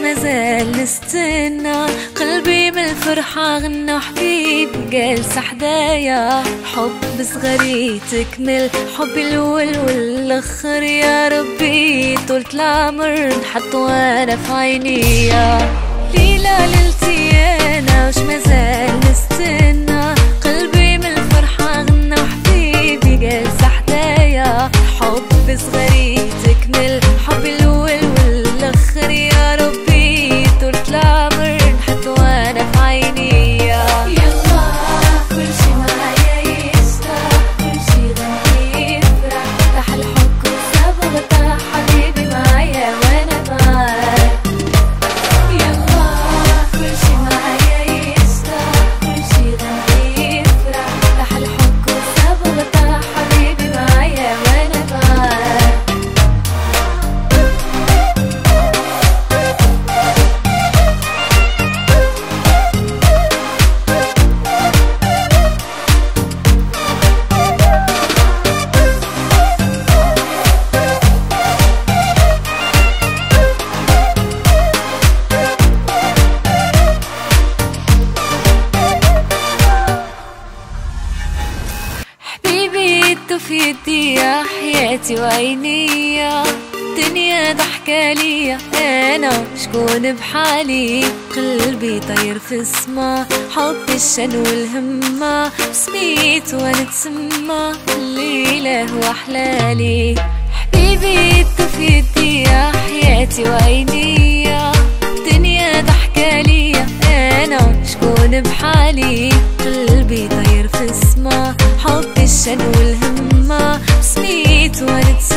مازال نستنى. قلبي من الفرحة غنى حبيبي جالس حدايا حب صغري تكمل حبي الأول والآخر يا ربي. طولة العمر نحط وأنا في عينيا. ليلة ليلتي أنا وش مازال في يا حياتي وعيني دنيا ضحكة ليا أنا شكون بحالي. قلبي طير في السما حب الشن والهمة. سميت وأنا تسمى الليلة هو حلالي حبيبي أنت في يدي يا حياتي وعيني دنيا ضحكة ليا أنا شكون بحالي. قلبي طير في السما حب الشن والهمة. 你做的菜。